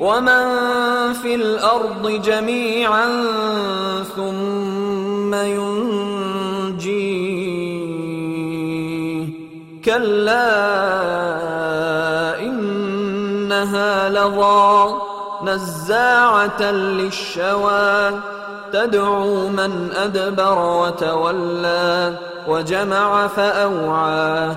ومن في الأرض جميعا ثم ينجيه كلا انها لظى نزاعه للشوى تدعو من ادبر وتولى وجمع فاوعى